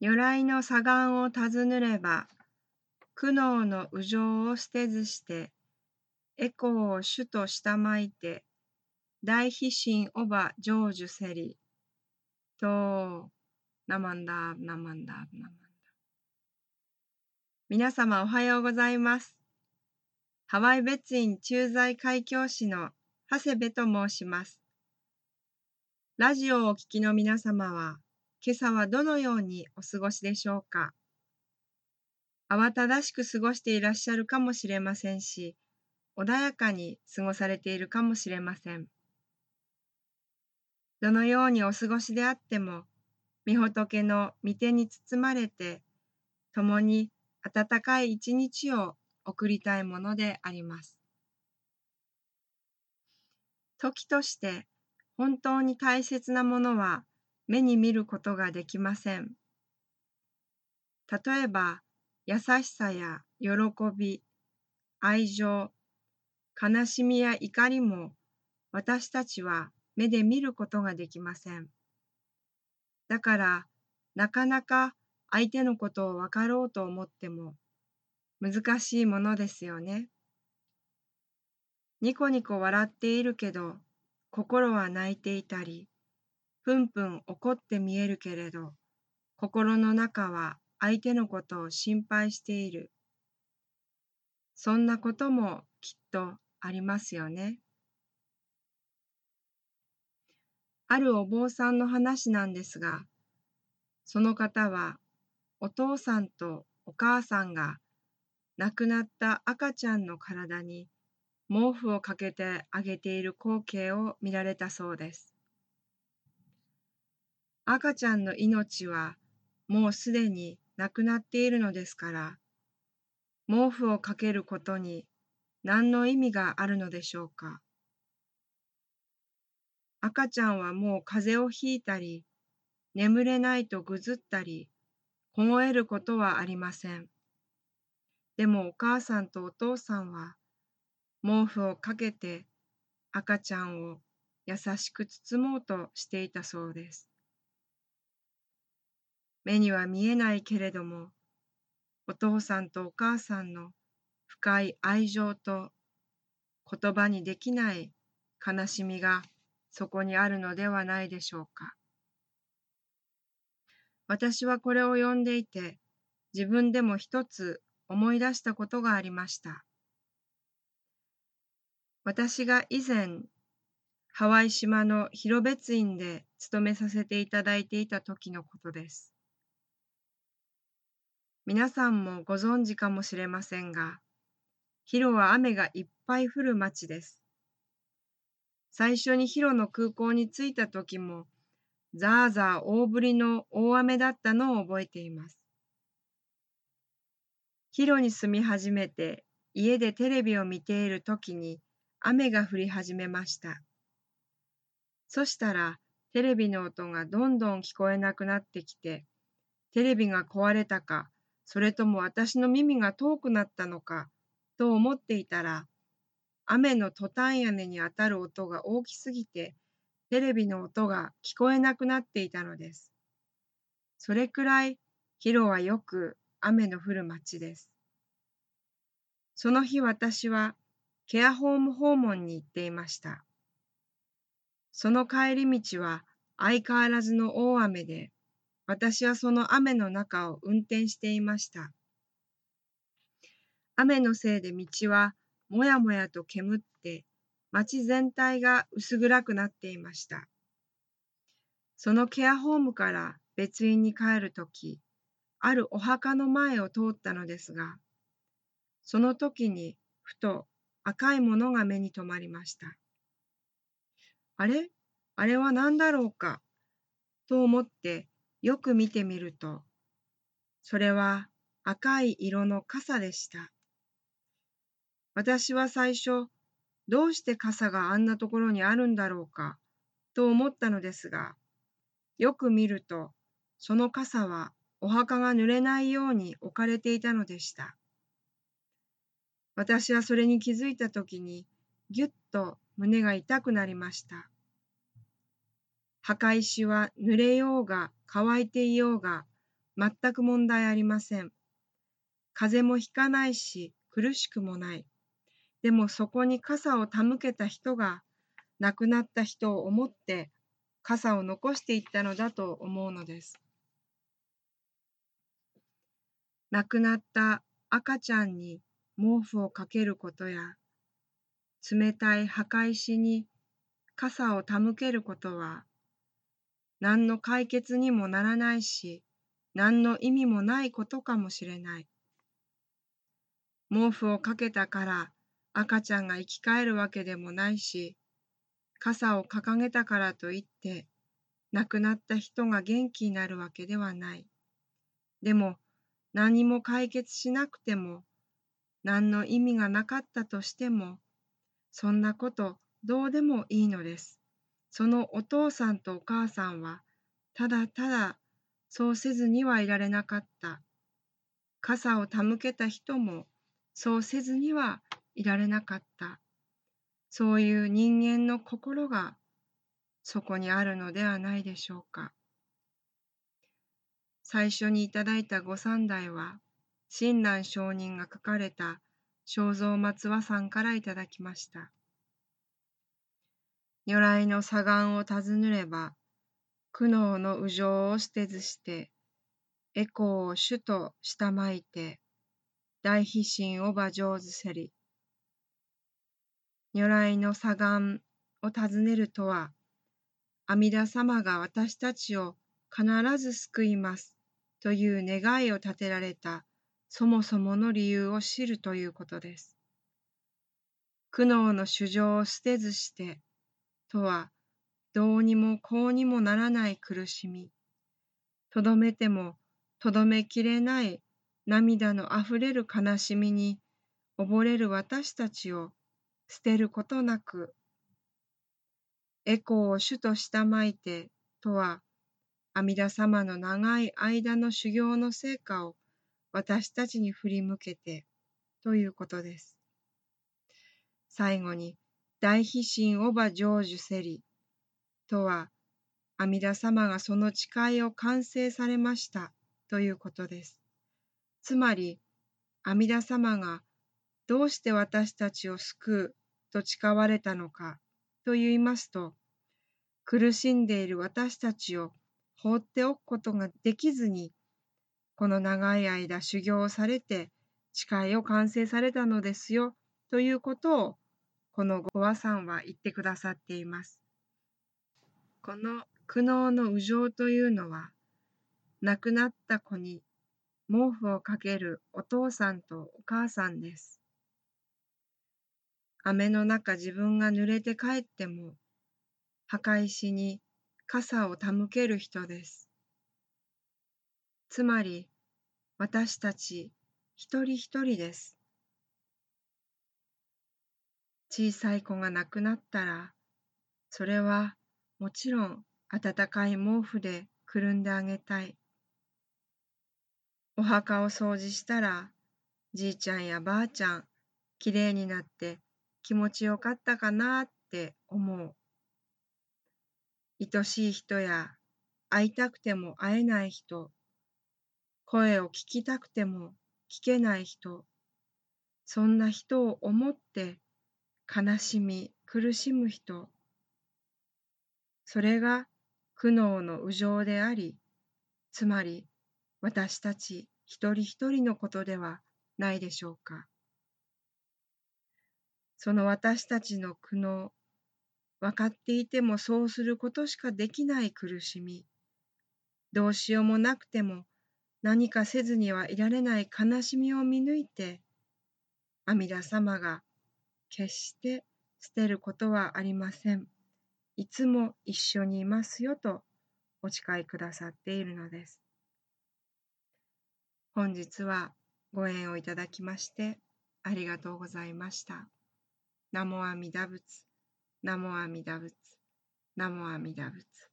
如来の左岸を尋ねれば、苦悩の右情を捨てずして、エコーを主としたまいて、大悲心おば成就せり、と、ナマンダーナマンダーナマンダー皆様おはようございます。ハワイ別院駐在海峡師の長谷部と申します。ラジオをお聞きの皆様は、今朝はどのようにお過ごしでしょうか？慌ただしく過ごしていらっしゃるかもしれませんし、穏やかに過ごされているかもしれません。どのようにお過ごしであっても、御仏の御手に包まれて、共に温かい一日を送りたいものであります。時として本当に大切なものは目に見ることができません。例えば、優しさや喜び、愛情、悲しみや怒りも私たちは目で見ることができません。だから、なかなか相手のことを分かろうと思っても難しいものですよね。ニコニコ笑っているけど心は泣いていたり、ぷんぷん怒って見えるけれど、心の中は相手のことを心配している。そんなこともきっとありますよね。あるお坊さんの話なんですが、その方はお父さんとお母さんが亡くなった赤ちゃんの体に毛布をかけてあげている光景を見られたそうです。赤ちゃんの命はもうすでに亡くなっているのですから、毛布をかけることに何の意味があるのでしょうか。赤ちゃんはもう風邪をひいたり、眠れないとぐずったり、凍えることはありません。でもお母さんとお父さんは毛布をかけて赤ちゃんを優しく包もうとしていたそうです。目には見えないけれども、お父さんとお母さんの深い愛情と言葉にできない悲しみがそこにあるのではないでしょうか。私はこれを読んでいて、自分でも一つ思い出したことがありました。私が以前、ハワイ島の広別院で勤めさせていただいていた時のことです。皆さんもご存知かもしれませんが、ヒロは雨がいっぱい降る町です。最初にヒロの空港に着いた時も、ザーザー大降りの大雨だったのを覚えています。ヒロに住み始めて家でテレビを見ている時に雨が降り始めました。そしたらテレビの音がどんどん聞こえなくなってきて、テレビが壊れたか、それとも私の耳が遠くなったのか、と思っていたら、雨のトタン屋根に当たる音が大きすぎて、テレビの音が聞こえなくなっていたのです。それくらい、ヒロはよく雨の降る街です。その日私はケアホーム訪問に行っていました。その帰り道は相変わらずの大雨で、私はその雨の中を運転していました。雨のせいで道はもやもやと煙って、街全体が薄暗くなっていました。そのケアホームから別院に帰るとき、あるお墓の前を通ったのですが、その時にふと赤いものが目に留まりました。あれ？あれは何だろうか？と思ってよく見てみると、それは赤い色の傘でした。私は最初、どうして傘があんなところにあるんだろうかと思ったのですが、よく見ると、その傘はお墓が濡れないように置かれていたのでした。私はそれに気づいたときに、ぎゅっと胸が痛くなりました。墓石は濡れようが乾いていようが、全く問題ありません。風もひかないし、苦しくもない。でもそこに傘を手向けた人が、亡くなった人を思って傘を残していったのだと思うのです。亡くなった赤ちゃんに毛布をかけることや、冷たい墓石に傘を手向けることは、何の解決にもならないし、何の意味もないことかもしれない。毛布をかけたから赤ちゃんが生き返るわけでもないし、傘を掲げたからといって亡くなった人が元気になるわけではない。でも何も解決しなくても何の意味がなかったとしてもそんなことどうでもいいのです。そのお父さんとお母さんはただただそうせずにはいられなかった。傘を手向けた人もそうせずにはいられなかった。そういう人間の心がそこにあるのではないでしょうか。最初にいただいたご三代は、親鸞上人が書かれた正蔵松和さんからいただきました。如来の左岸を尋ねれば、苦悩の右情を捨てずして、エコーを主と下まいて、大悲心を馬上手せり。如来の左岸を尋ねるとは、阿弥陀様が私たちを必ず救いますという願いを立てられたそもそもの理由を知るということです。苦悩の主情を捨てずしてとはどうにもこうにもならない苦しみ、とどめてもとどめきれない涙のあふれる悲しみに溺れる私たちを捨てることなくエコーを主としたまいてとは、阿弥陀様の長い間の修行の成果を私たちに振り向けてということです。最後に、大悲心をば成就せりとは、阿弥陀様がその誓いを完成されましたということです。つまり、阿弥陀様がどうして私たちを救うと誓われたのかと言いますと、苦しんでいる私たちを放っておくことができずに、この長い間修行をされて誓いを完成されたのですよということをこのご和さんは言ってくださっています。この苦悩の右情というのは亡くなった子に毛布をかけるお父さんとお母さんです。雨の中自分が濡れて帰っても墓石に傘を手向ける人です。つまり、私たち一人一人です。小さい子が亡くなったら、それはもちろん暖かい毛布でくるんであげたい。お墓を掃除したら、じいちゃんやばあちゃん、きれいになって気持ちよかったかなって思う。愛しい人や会いたくても会えない人、声を聞きたくても聞けない人、そんな人を思って悲しみ苦しむ人、それが苦悩の右情であり、つまり私たち一人一人のことではないでしょうか。その私たちの苦悩、分かっていてもそうすることしかできない苦しみ、どうしようもなくても何かせずにはいられない悲しみを見抜いて、阿弥陀様が決して捨てることはありません。いつも一緒にいますよとお誓いくださっているのです。本日はご縁をいただきましてありがとうございました。ナモ阿弥陀仏。ナモアミダ仏。ナモアミダ仏。